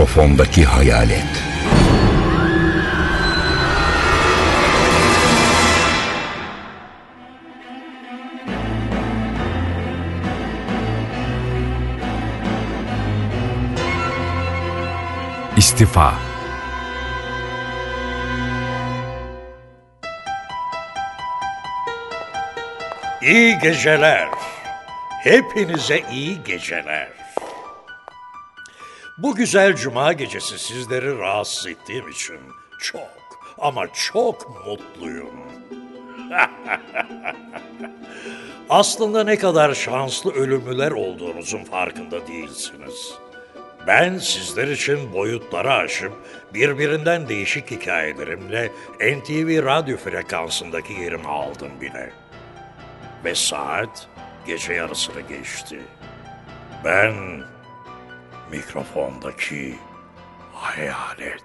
Mikrofondaki hayalet. İstifa İyi geceler. Hepinize iyi geceler. Bu güzel cuma gecesi sizleri rahatsız ettiğim için çok ama çok mutluyum. Aslında ne kadar şanslı ölümlüler olduğunuzun farkında değilsiniz. Ben sizler için boyutları aşıp birbirinden değişik hikayelerimle NTV radyo frekansındaki yerimi aldım bile. Ve saat gece yarısını geçti. Ben mikrofondaki hayalet.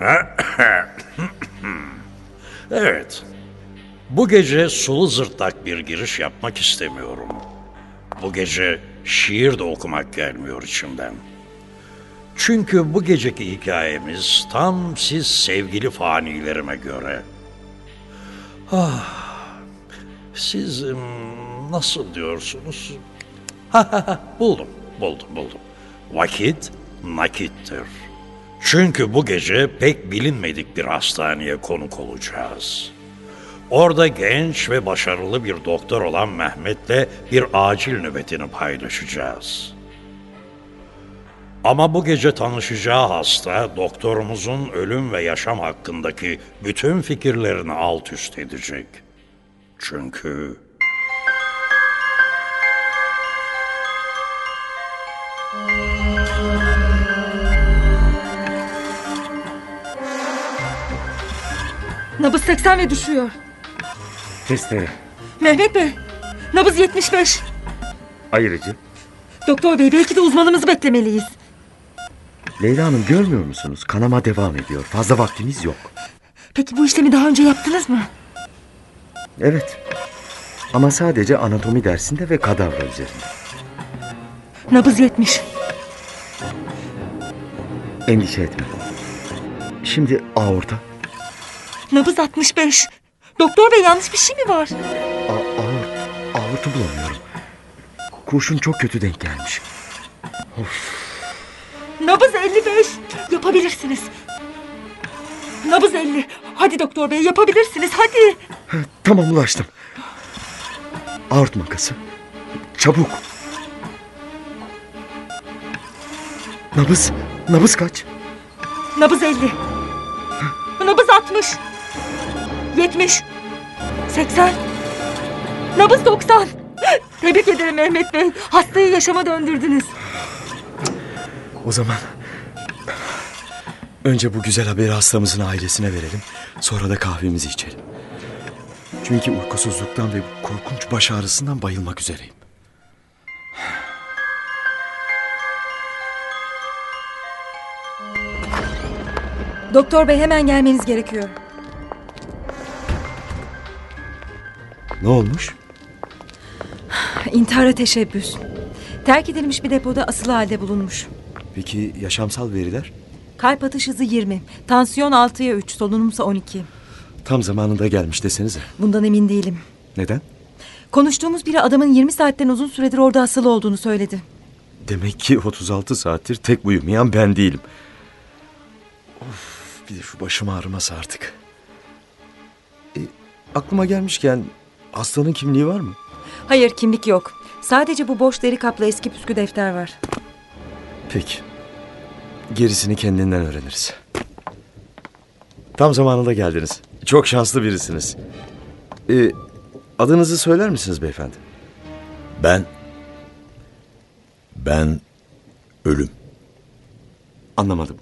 evet. Bu gece sulu zırtlak bir giriş yapmak istemiyorum. Bu gece şiir de okumak gelmiyor içimden. Çünkü bu geceki hikayemiz tam siz sevgili fanilerime göre. Ah, siz em, nasıl diyorsunuz? Ha ha ha buldum, buldum, buldum. Vakit nakittir. Çünkü bu gece pek bilinmedik bir hastaneye konuk olacağız. Orada genç ve başarılı bir doktor olan Mehmet'le bir acil nöbetini paylaşacağız. Ama bu gece tanışacağı hasta doktorumuzun ölüm ve yaşam hakkındaki bütün fikirlerini alt üst edecek. Çünkü Nabız 80 ve düşüyor. Testere. Mehmet Bey, nabız 75. Ayırıcı. Doktor bey belki de uzmanımızı beklemeliyiz. Leyla Hanım görmüyor musunuz? Kanama devam ediyor. Fazla vaktimiz yok. Peki bu işlemi daha önce yaptınız mı? Evet. Ama sadece anatomi dersinde ve kadavra üzerinde. Nabız 70. Endişe etme. Şimdi aorta. Nabız 65. Doktor bey yanlış bir şey mi var? A aort, aortu bulamıyorum. Kurşun çok kötü denk gelmiş. Nabız 55. Yapabilirsiniz. Nabız 50. Hadi doktor bey yapabilirsiniz hadi. Tamam ulaştım. Aort makası. Çabuk. Nabız. Nabız kaç? Nabız 50. Nabız 60. 70. 80. Nabız 90. Tebrik ederim Mehmet Bey. Hastayı yaşama döndürdünüz. O zaman önce bu güzel haberi hastamızın ailesine verelim. Sonra da kahvemizi içelim. Çünkü uykusuzluktan ve korkunç baş ağrısından bayılmak üzereyim. Doktor bey hemen gelmeniz gerekiyor. Ne olmuş? İntihara teşebbüs. Terk edilmiş bir depoda asılı halde bulunmuş. Peki yaşamsal veriler? Kalp atış hızı 20. Tansiyon 6'ya 3. Solunumsa 12. Tam zamanında gelmiş desenize. Bundan emin değilim. Neden? Konuştuğumuz biri adamın 20 saatten uzun süredir orada asılı olduğunu söyledi. Demek ki 36 saattir tek uyumayan ben değilim. Of, bir de şu başım ağrıması artık. E, aklıma gelmişken hastanın kimliği var mı? Hayır kimlik yok. Sadece bu boş deri kaplı eski püskü defter var. Peki. Gerisini kendinden öğreniriz. Tam zamanında geldiniz. Çok şanslı birisiniz. Ee, adınızı söyler misiniz beyefendi? Ben... Ben ölüm. Anlamadım.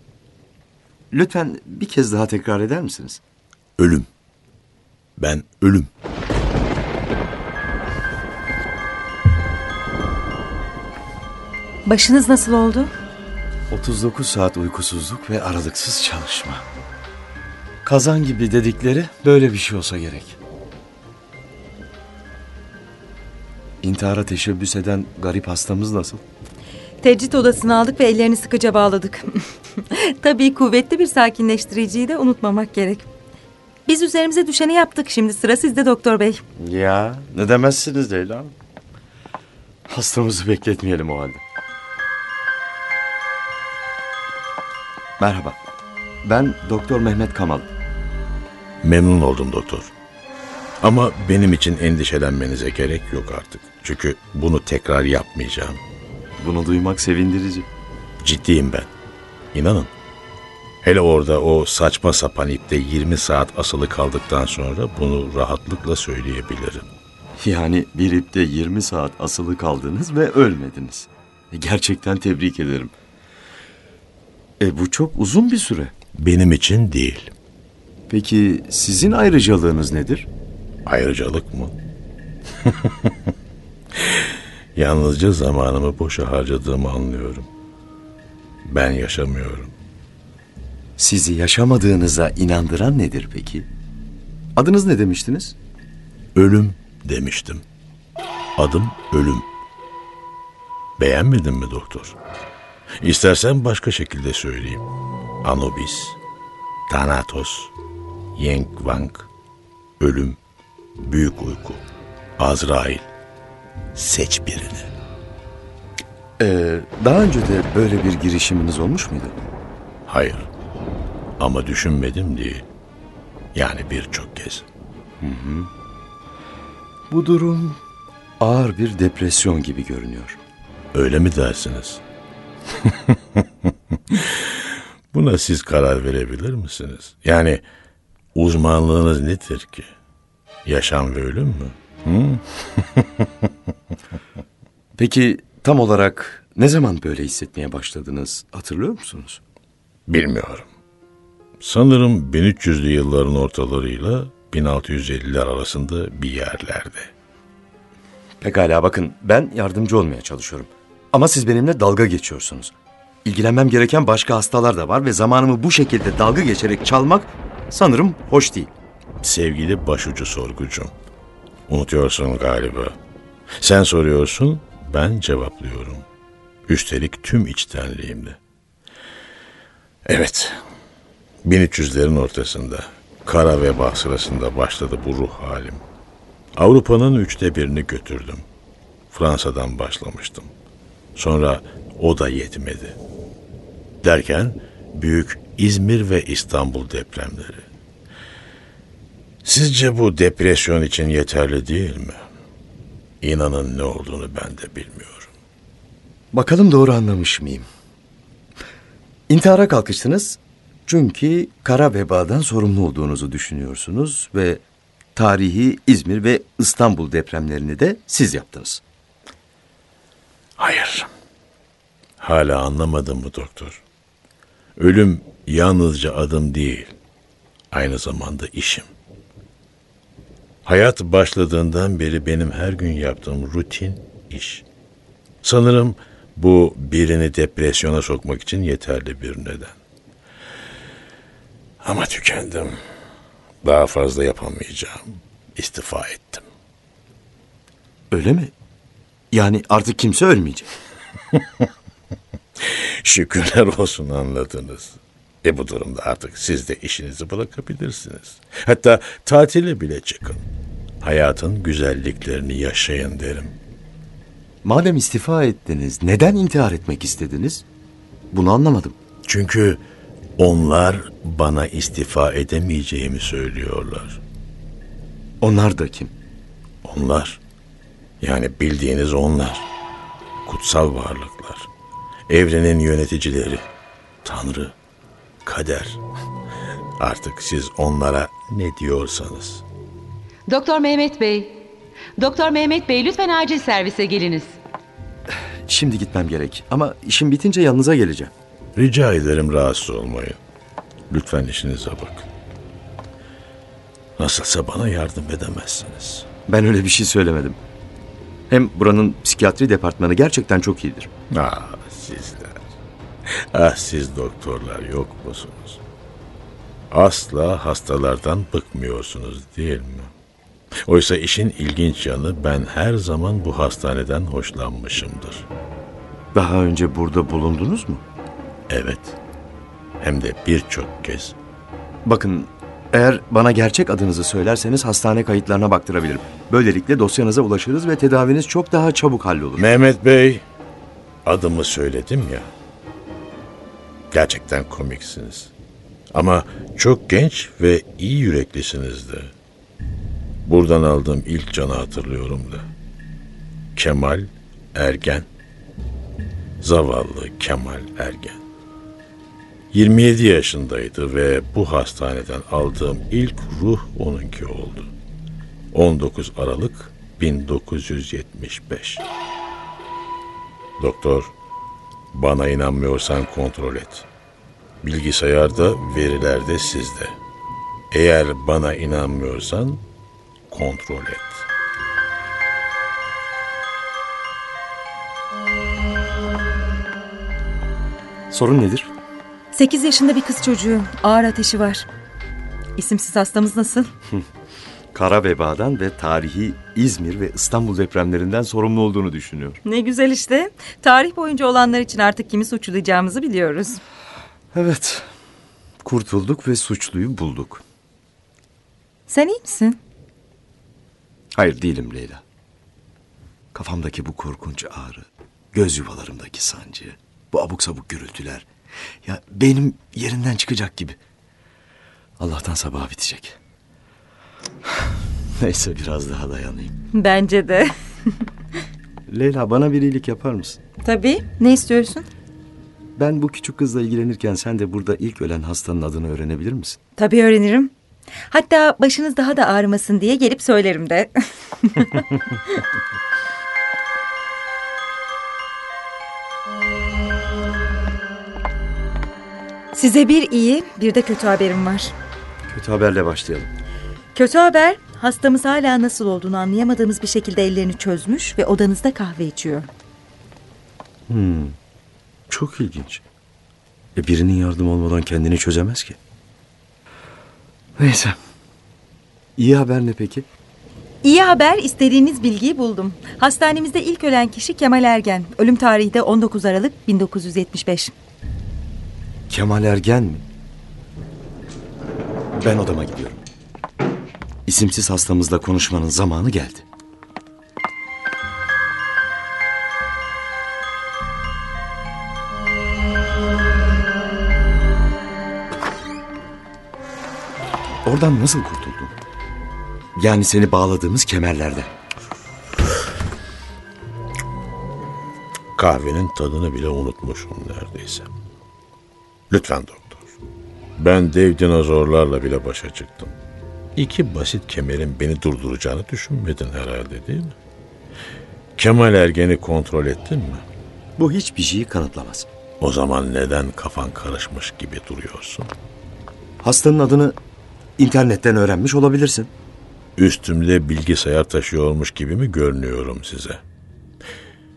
Lütfen bir kez daha tekrar eder misiniz? Ölüm. Ben ölüm. Başınız nasıl oldu? 39 saat uykusuzluk ve aralıksız çalışma. Kazan gibi dedikleri böyle bir şey olsa gerek. İntihara teşebbüs eden garip hastamız nasıl? Tecrit odasına aldık ve ellerini sıkıca bağladık. Tabii kuvvetli bir sakinleştiriciyi de unutmamak gerek. Biz üzerimize düşeni yaptık. Şimdi sıra sizde doktor bey. Ya ne demezsiniz Leyla Hanım. Hastamızı bekletmeyelim o halde. Merhaba. Ben Doktor Mehmet Kamal. Memnun oldum doktor. Ama benim için endişelenmenize gerek yok artık. Çünkü bunu tekrar yapmayacağım. Bunu duymak sevindirici. Ciddiyim ben. İnanın. Hele orada o saçma sapan ipte 20 saat asılı kaldıktan sonra bunu rahatlıkla söyleyebilirim. Yani bir ipte 20 saat asılı kaldınız ve ölmediniz. Gerçekten tebrik ederim. E bu çok uzun bir süre. Benim için değil. Peki sizin ayrıcalığınız nedir? Ayrıcalık mı? Yalnızca zamanımı boşa harcadığımı anlıyorum. Ben yaşamıyorum. Sizi yaşamadığınıza inandıran nedir peki? Adınız ne demiştiniz? Ölüm demiştim. Adım Ölüm. Beğenmedin mi doktor? İstersen başka şekilde söyleyeyim. Anubis, Thanatos, Yenk Wang, Ölüm, Büyük Uyku, Azrail. Seç birini. Ee, daha önce de böyle bir girişiminiz olmuş muydu? Hayır. Ama düşünmedim değil. Yani birçok kez. Bu durum ağır bir depresyon gibi görünüyor. Öyle mi dersiniz? Buna siz karar verebilir misiniz? Yani uzmanlığınız nedir ki? Yaşam ve ölüm mü? Peki tam olarak ne zaman böyle hissetmeye başladınız hatırlıyor musunuz? Bilmiyorum. Sanırım 1300'lü yılların ortalarıyla 1650'ler arasında bir yerlerde. Pekala bakın ben yardımcı olmaya çalışıyorum. Ama siz benimle dalga geçiyorsunuz. İlgilenmem gereken başka hastalar da var ve zamanımı bu şekilde dalga geçerek çalmak sanırım hoş değil. Sevgili başucu sorgucum. Unutuyorsun galiba. Sen soruyorsun, ben cevaplıyorum. Üstelik tüm içtenliğimle. Evet, 1300'lerin ortasında, kara veba sırasında başladı bu ruh halim. Avrupa'nın üçte birini götürdüm. Fransa'dan başlamıştım. Sonra o da yetmedi. Derken büyük İzmir ve İstanbul depremleri. Sizce bu depresyon için yeterli değil mi? İnanın ne olduğunu ben de bilmiyorum. Bakalım doğru anlamış mıyım? İntihara kalkıştınız çünkü kara vebadan sorumlu olduğunuzu düşünüyorsunuz ve tarihi İzmir ve İstanbul depremlerini de siz yaptınız. Hayır. Hala anlamadın mı doktor? Ölüm yalnızca adım değil, aynı zamanda işim. Hayat başladığından beri benim her gün yaptığım rutin iş. Sanırım bu birini depresyona sokmak için yeterli bir neden. Ama tükendim. Daha fazla yapamayacağım. İstifa ettim. Öyle mi? Yani artık kimse ölmeyecek. Şükürler olsun anladınız. E bu durumda artık siz de işinizi bırakabilirsiniz. Hatta tatile bile çıkın. Hayatın güzelliklerini yaşayın derim. Madem istifa ettiniz, neden intihar etmek istediniz? Bunu anlamadım. Çünkü onlar bana istifa edemeyeceğimi söylüyorlar. Onlar da kim? Onlar. Yani bildiğiniz onlar. Kutsal varlıklar. Evrenin yöneticileri. Tanrı. Kader. Artık siz onlara ne diyorsanız. Doktor Mehmet Bey. Doktor Mehmet Bey lütfen acil servise geliniz. Şimdi gitmem gerek ama işim bitince yanınıza geleceğim. Rica ederim rahatsız olmayın. Lütfen işinize bakın. Nasılsa bana yardım edemezsiniz. Ben öyle bir şey söylemedim. Hem buranın psikiyatri departmanı gerçekten çok iyidir. Ah sizler. Ah siz doktorlar yok musunuz? Asla hastalardan bıkmıyorsunuz değil mi? Oysa işin ilginç yanı ben her zaman bu hastaneden hoşlanmışımdır. Daha önce burada bulundunuz mu? Evet. Hem de birçok kez. Bakın eğer bana gerçek adınızı söylerseniz hastane kayıtlarına baktırabilirim. Böylelikle dosyanıza ulaşırız ve tedaviniz çok daha çabuk hallolur. Mehmet Bey, adımı söyledim ya. Gerçekten komiksiniz. Ama çok genç ve iyi yüreklisiniz de. Buradan aldığım ilk canı hatırlıyorum da. Kemal Ergen. Zavallı Kemal Ergen. 27 yaşındaydı ve bu hastaneden aldığım ilk ruh onunki oldu. 19 Aralık 1975. Doktor, bana inanmıyorsan kontrol et. Bilgisayarda, veriler de sizde. Eğer bana inanmıyorsan kontrol et. Sorun nedir? 8 yaşında bir kız çocuğu. Ağır ateşi var. İsimsiz hastamız nasıl? Kara vebadan ve tarihi İzmir ve İstanbul depremlerinden sorumlu olduğunu düşünüyor. Ne güzel işte. Tarih boyunca olanlar için artık kimi suçlayacağımızı biliyoruz. Evet. Kurtulduk ve suçluyu bulduk. Sen iyi misin? Hayır değilim Leyla. Kafamdaki bu korkunç ağrı, göz yuvalarımdaki sancı, bu abuk sabuk gürültüler. Ya benim yerinden çıkacak gibi. Allah'tan sabah bitecek. Neyse biraz daha dayanayım. Bence de. Leyla bana bir iyilik yapar mısın? Tabii. Ne istiyorsun? Ben bu küçük kızla ilgilenirken sen de burada ilk ölen hastanın adını öğrenebilir misin? Tabii öğrenirim. Hatta başınız daha da ağrımasın diye gelip söylerim de. Size bir iyi, bir de kötü haberim var. Kötü haberle başlayalım. Kötü haber, hastamız hala nasıl olduğunu anlayamadığımız bir şekilde ellerini çözmüş ve odanızda kahve içiyor. Çok ilginç. E birinin yardım olmadan kendini çözemez ki. Neyse. İyi haber ne peki? İyi haber, istediğiniz bilgiyi buldum. Hastanemizde ilk ölen kişi Kemal Ergen. Ölüm tarihi de 19 Aralık 1975. Kemal Ergen mi? Ben odama gidiyorum. İsimsiz hastamızla konuşmanın zamanı geldi. Oradan nasıl kurtuldun? Yani seni bağladığımız kemerlerden. Kahvenin tadını bile unutmuşum neredeyse. Lütfen doktor. Ben dev dinozorlarla bile başa çıktım. İki basit kemerin beni durduracağını düşünmedin herhalde değil mi? Kemal Ergen'i kontrol ettin mi? Bu hiçbir şeyi kanıtlamaz. O zaman neden kafan karışmış gibi duruyorsun? Hastanın adını internetten öğrenmiş olabilirsin. Üstümde bilgisayar taşıyormuş gibi mi görünüyorum size?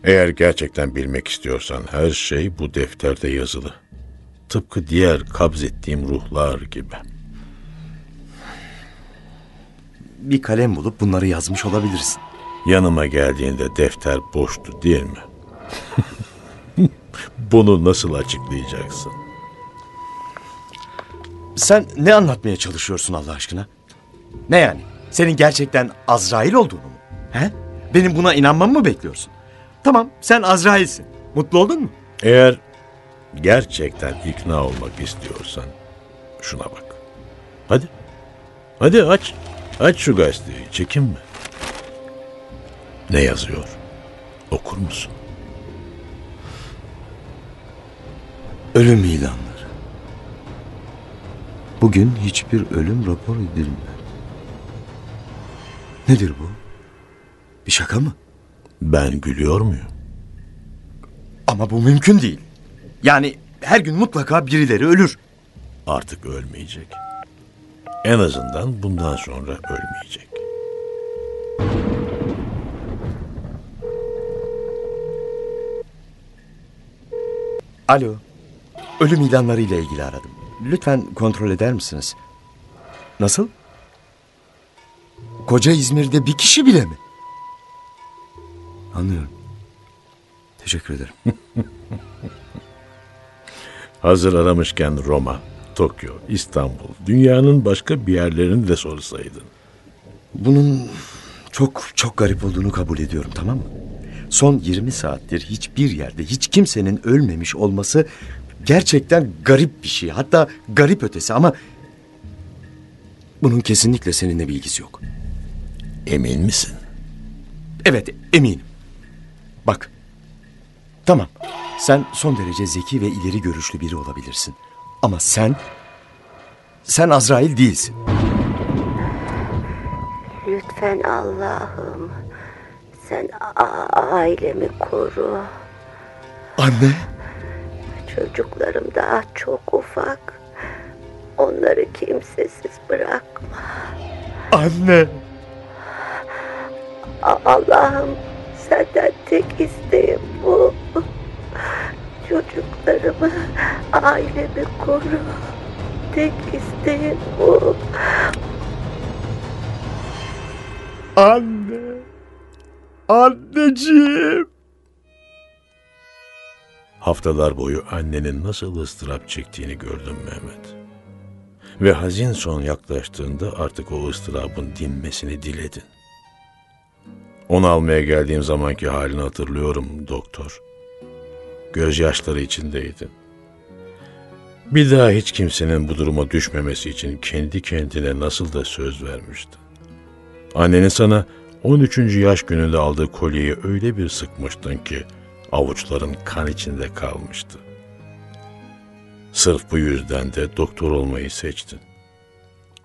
Eğer gerçekten bilmek istiyorsan her şey bu defterde yazılı. Tıpkı diğer kabz ettiğim ruhlar gibi. Bir kalem bulup bunları yazmış olabilirsin. Yanıma geldiğinde defter boştu değil mi? Bunu nasıl açıklayacaksın? Sen ne anlatmaya çalışıyorsun Allah aşkına? Ne yani? Senin gerçekten Azrail olduğunu mu? He? Benim buna inanmamı mı bekliyorsun? Tamam, sen Azrail'sin. Mutlu oldun mu? Eğer gerçekten ikna olmak istiyorsan şuna bak. Hadi. Hadi aç. Aç şu gazeteyi. Çekinme. Ne yazıyor? Okur musun? Ölüm ilanları. Bugün hiçbir ölüm rapor edilmedi. Nedir bu? Bir şaka mı? Ben gülüyor muyum? Ama bu mümkün değil. Yani her gün mutlaka birileri ölür. Artık ölmeyecek. En azından bundan sonra ölmeyecek. Alo. Ölüm ilanları ile ilgili aradım. Lütfen kontrol eder misiniz? Nasıl? Koca İzmir'de bir kişi bile mi? Anlıyorum. Teşekkür ederim. Hazır aramışken Roma, Tokyo, İstanbul, dünyanın başka bir yerlerini de sorsaydın. Bunun çok çok garip olduğunu kabul ediyorum tamam mı? Son 20 saattir hiçbir yerde hiç kimsenin ölmemiş olması gerçekten garip bir şey. Hatta garip ötesi ama bunun kesinlikle seninle bir ilgisi yok. Emin misin? Evet eminim. Bak. Tamam. Sen son derece zeki ve ileri görüşlü biri olabilirsin. Ama sen... Sen Azrail değilsin. Lütfen Allah'ım sen ailemi koru. Anne. Çocuklarım daha çok ufak. Onları kimsesiz bırakma. Anne. Allah'ım senden tek isteğim bu. Çocuklarımı, ailemi koru. Tek isteğim bu. Anne. Anneciğim. Haftalar boyu annenin nasıl ıstırap çektiğini gördüm Mehmet. Ve hazin son yaklaştığında artık o ıstırabın dinmesini diledin. Onu almaya geldiğim zamanki halini hatırlıyorum doktor. Gözyaşları içindeydin. Bir daha hiç kimsenin bu duruma düşmemesi için kendi kendine nasıl da söz vermiştin. Annenin sana 13. yaş gününde aldığı kolyeyi öyle bir sıkmıştın ki avuçların kan içinde kalmıştı. Sırf bu yüzden de doktor olmayı seçtin.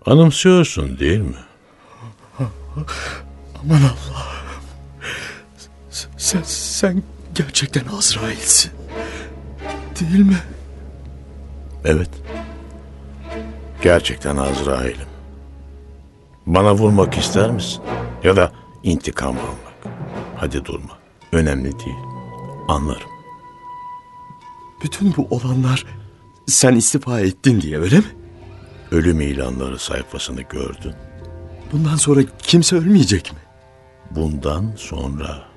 Anımsıyorsun değil mi? Aman Allah'ım. Sen, sen gerçekten Azrail'sin. Değil mi? Evet. Gerçekten Azrail'im. Bana vurmak ister misin? Ya da intikam almak. Hadi durma. Önemli değil. Anlarım. Bütün bu olanlar sen istifa ettin diye öyle mi? Ölüm ilanları sayfasını gördün. Bundan sonra kimse ölmeyecek mi? Bundan sonra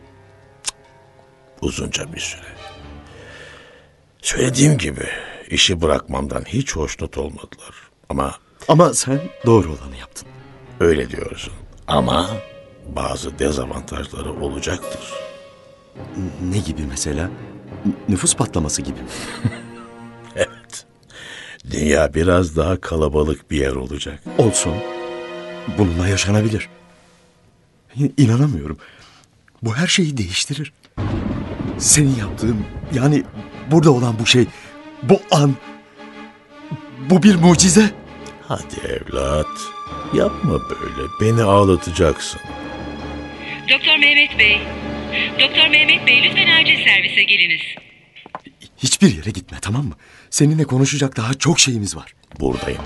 uzunca bir süre. Söylediğim gibi işi bırakmamdan hiç hoşnut olmadılar. Ama Ama sen doğru olanı yaptın. öyle diyorsun. Ama bazı dezavantajları olacaktır. Ne gibi mesela? N- Nüfus patlaması gibi mi? Evet. Dünya biraz daha kalabalık bir yer olacak. Olsun. Bununla yaşanabilir. İ- İnanamıyorum. Bu her şeyi değiştirir. Senin yaptığın yani burada olan bu şey, bu an, bu bir mucize. Hadi evlat. Yapma böyle. Beni ağlatacaksın. Doktor Mehmet Bey. Doktor Mehmet Bey lütfen acil servise geliniz. Hiçbir yere gitme tamam mı? Seninle konuşacak daha çok şeyimiz var. Buradayım.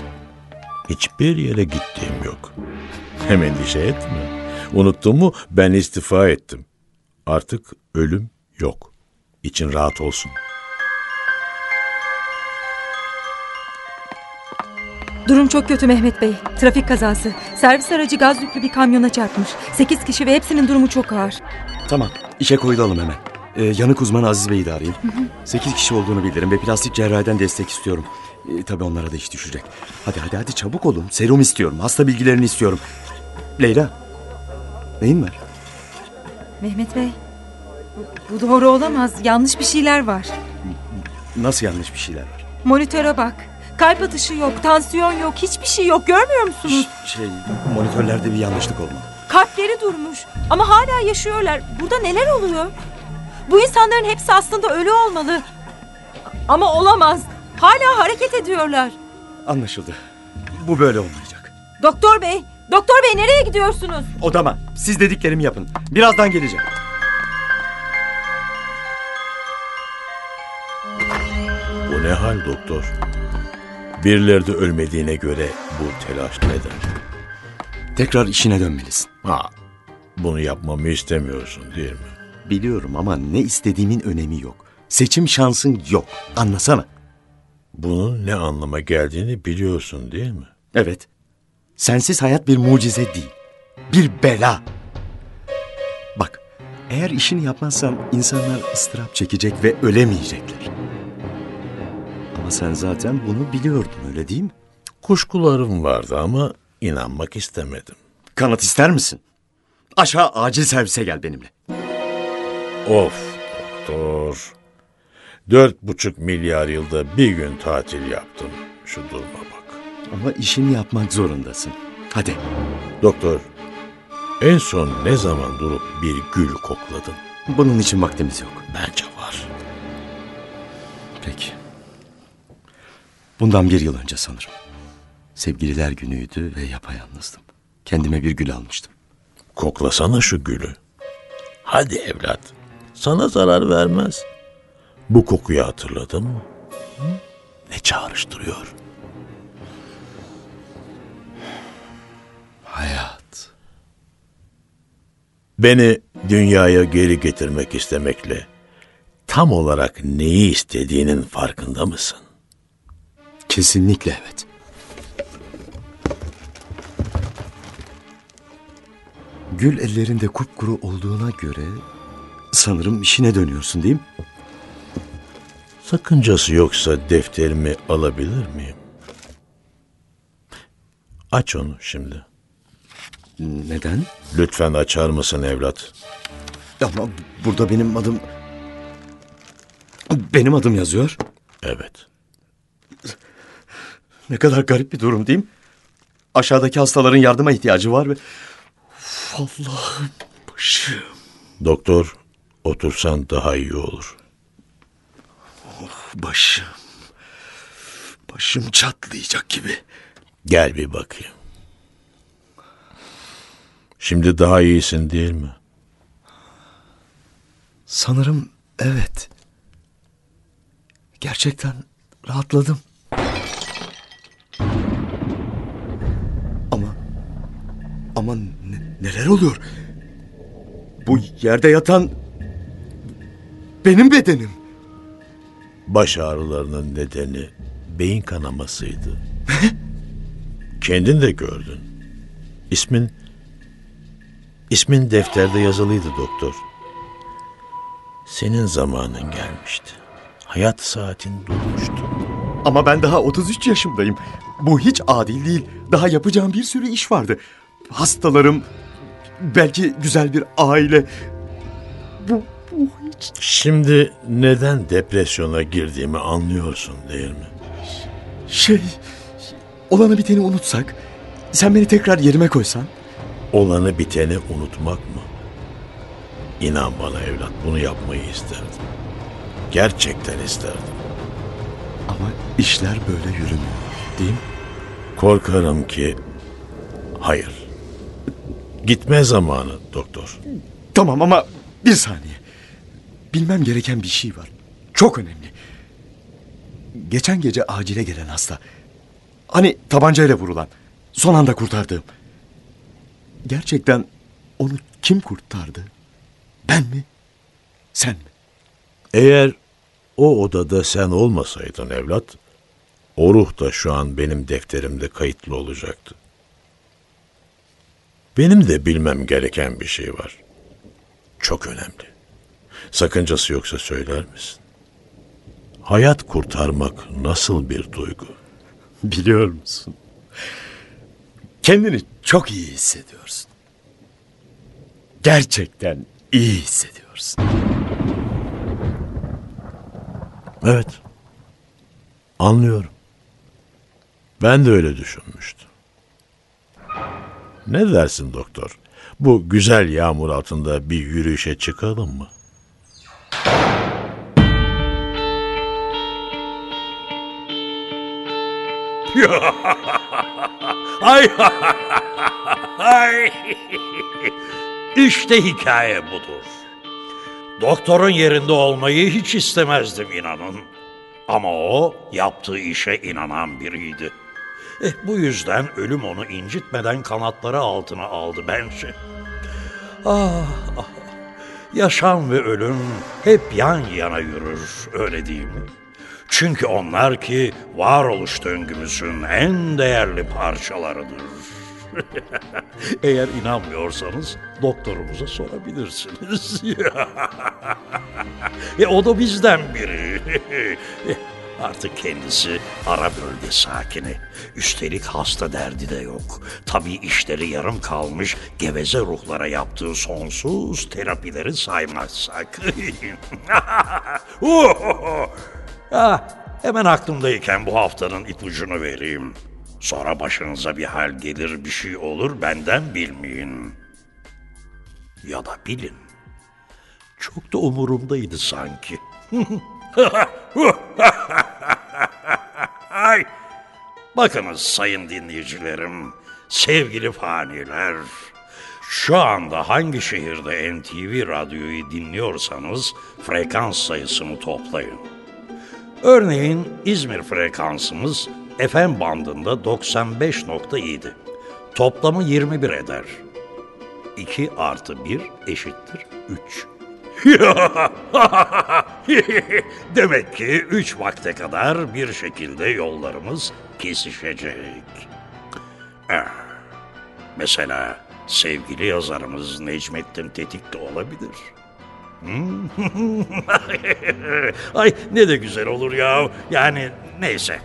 Hiçbir yere gittiğim yok. Hem endişe etme. Unuttun mu ben istifa ettim. Artık ölüm yok. İçin rahat olsun. Durum çok kötü Mehmet Bey. Trafik kazası. Servis aracı gaz yüklü bir kamyona çarpmış. Sekiz kişi ve hepsinin durumu çok ağır. Tamam işe koyulalım hemen. Ee, yanık uzmanı Aziz Bey'i de arayayım. Sekiz kişi olduğunu bilirim ve plastik cerrahiden destek istiyorum. Ee, tabii onlara da iş düşecek. Hadi hadi hadi çabuk olun. Serum istiyorum. Hasta bilgilerini istiyorum. Leyla. Neyin var? Mehmet Bey. Bu, doğru olamaz. Yanlış bir şeyler var. Nasıl yanlış bir şeyler var? Monitöre bak. Kalp atışı yok, tansiyon yok, hiçbir şey yok. Görmüyor musunuz? Ş- şey monitörlerde bir yanlışlık olmalı. Kalpleri durmuş. Ama hala yaşıyorlar. Burada neler oluyor? Bu insanların hepsi aslında ölü olmalı. Ama olamaz. Hala hareket ediyorlar. Anlaşıldı. Bu böyle olmayacak. Doktor bey, doktor bey nereye gidiyorsunuz? Odama. Siz dediklerimi yapın. Birazdan geleceğim. Ne hal doktor? Birileri de ölmediğine göre bu telaş neden? Tekrar işine dönmelisin. Ha, bunu yapmamı istemiyorsun değil mi? Biliyorum ama ne istediğimin önemi yok. Seçim şansın yok. Anlasana. Bunun ne anlama geldiğini biliyorsun değil mi? Evet. Sensiz hayat bir mucize değil. Bir bela. Bak, Eğer işini yapmazsan insanlar ıstırap çekecek ve ölemeyecekler. Sen zaten bunu biliyordun öyle değil mi? Kuşkularım vardı ama inanmak istemedim. Kanıt ister misin? Aşağı acil servise gel benimle. Of doktor. Dört buçuk milyar yılda bir gün tatil yaptım. Şu duruma bak. Ama işini yapmak zorundasın. Hadi. Doktor, en son ne zaman durup bir gül kokladın? Bunun için vaktimiz yok. Bence var. Peki. Bundan bir yıl önce sanırım. Sevgililer günüydü ve yapayalnızdım. Kendime bir gül almıştım. Koklasana şu gülü. Hadi evlat. Sana zarar vermez. Bu kokuyu hatırladın mı? Hı? Ne çağrıştırıyor? Hayat. Beni dünyaya geri getirmek istemekle tam olarak neyi istediğinin farkında mısın? Kesinlikle evet. Gül ellerinde kupkuru olduğuna göre sanırım işine dönüyorsun değil mi? Sakıncası yoksa defterimi alabilir miyim? Aç onu şimdi. Neden? Lütfen açar mısın evlat? Ama burada benim adım... Benim adım yazıyor. Evet. Ne kadar garip bir durum değil mi? Aşağıdaki hastaların yardıma ihtiyacı var ve... Of, Allah'ım başım. Doktor, otursan daha iyi olur. Başım. Başım çatlayacak gibi. Gel bir bakayım. Şimdi daha iyisin değil mi? Sanırım evet. Gerçekten rahatladım. Ama ne- neler oluyor? Bu yerde yatan benim bedenim. Baş ağrılarının nedeni beyin kanamasıydı. Kendin de gördün. İsmin ismin defterde yazılıydı doktor. Senin zamanın gelmişti. Hayat saatin durmuştu. Ama ben daha 33 yaşımdayım. Bu hiç adil değil. Daha yapacağım bir sürü iş vardı. Hastalarım, belki güzel bir aile. Bu, bu hiç... Şimdi neden depresyona girdiğimi anlıyorsun değil mi? Şey, olanı biteni unutsak, sen beni tekrar yerime koysan. Olanı biteni unutmak mı? İnan bana evlat bunu yapmayı isterdim. Gerçekten isterdim. Ama işler böyle yürümüyor, değil mi? Korkarım ki hayır. Gitme zamanı doktor. Tamam ama bir saniye. Bilmem gereken bir şey var. Çok önemli. Geçen gece acile gelen hasta. Hani tabancayla vurulan. Son anda kurtardığım. Gerçekten onu kim kurtardı? Ben mi? Sen mi? Eğer o odada sen olmasaydın evlat, o ruh da şu an benim defterimde kayıtlı olacaktı. Benim de bilmem gereken bir şey var. Çok önemli. Sakıncası yoksa söyler misin? Hayat kurtarmak nasıl bir duygu? Biliyor musun? Kendini çok iyi hissediyorsun. Gerçekten iyi hissediyorsun. Evet. Anlıyorum. Ben de öyle düşünmüştüm. Ne dersin doktor? Bu güzel yağmur altında bir yürüyüşe çıkalım mı? Ay ay. İşte hikaye budur. Doktorun yerinde olmayı hiç istemezdim inanın. Ama o yaptığı işe inanan biriydi. Eh, bu yüzden ölüm onu incitmeden kanatları altına aldı bence. Ah, ah. Yaşam ve ölüm hep yan yana yürür, öyle değil mi? Çünkü onlar ki varoluş döngümüzün en değerli parçalarıdır. Eğer inanmıyorsanız doktorumuza sorabilirsiniz. e, o da bizden biri. Artık kendisi ara bölge sakini. Üstelik hasta derdi de yok. Tabii işleri yarım kalmış geveze ruhlara yaptığı sonsuz terapileri saymazsak. ah, hemen aklımdayken bu haftanın ipucunu vereyim. Sonra başınıza bir hal gelir bir şey olur benden bilmeyin. Ya da bilin. Çok da umurumdaydı sanki. Bakınız sayın dinleyicilerim, sevgili faniler. Şu anda hangi şehirde NTV radyoyu dinliyorsanız frekans sayısını toplayın. Örneğin İzmir frekansımız FM bandında 95.7. Toplamı 21 eder. 2 artı 1 eşittir 3. Demek ki üç vakte kadar bir şekilde yollarımız kesişecek. Eh, Mesela sevgili yazarımız Necmettin Tetik de olabilir. Hmm. Ay ne de güzel olur ya. Yani neyse.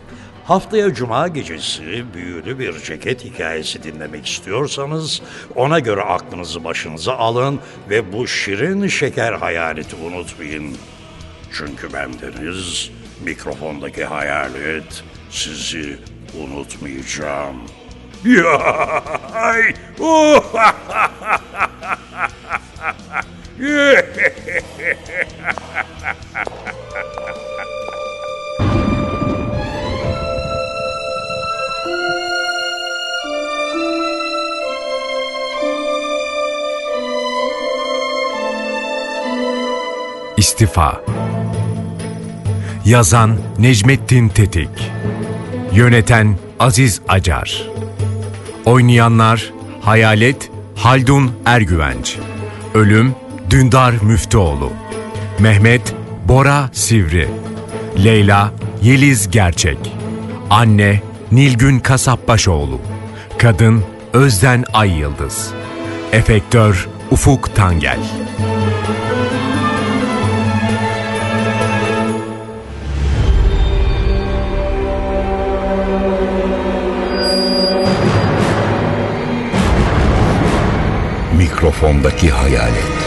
Haftaya cuma gecesi büyülü bir ceket hikayesi dinlemek istiyorsanız ona göre aklınızı başınıza alın ve bu şirin şeker hayaleti unutmayın. Çünkü bendeniz mikrofondaki hayalet sizi unutmayacağım. Ya, İstifa. Yazan Necmettin Tetik. Yöneten Aziz Acar. Oynayanlar Hayalet Haldun Ergüvenç. Ölüm Dündar Müftüoğlu. Mehmet Bora Sivri. Leyla Yeliz Gerçek. Anne Nilgün Kasapbaşoğlu. Kadın Özden Ay Yıldız. Efektör Ufuk Tangel Mikrofondaki hayalet.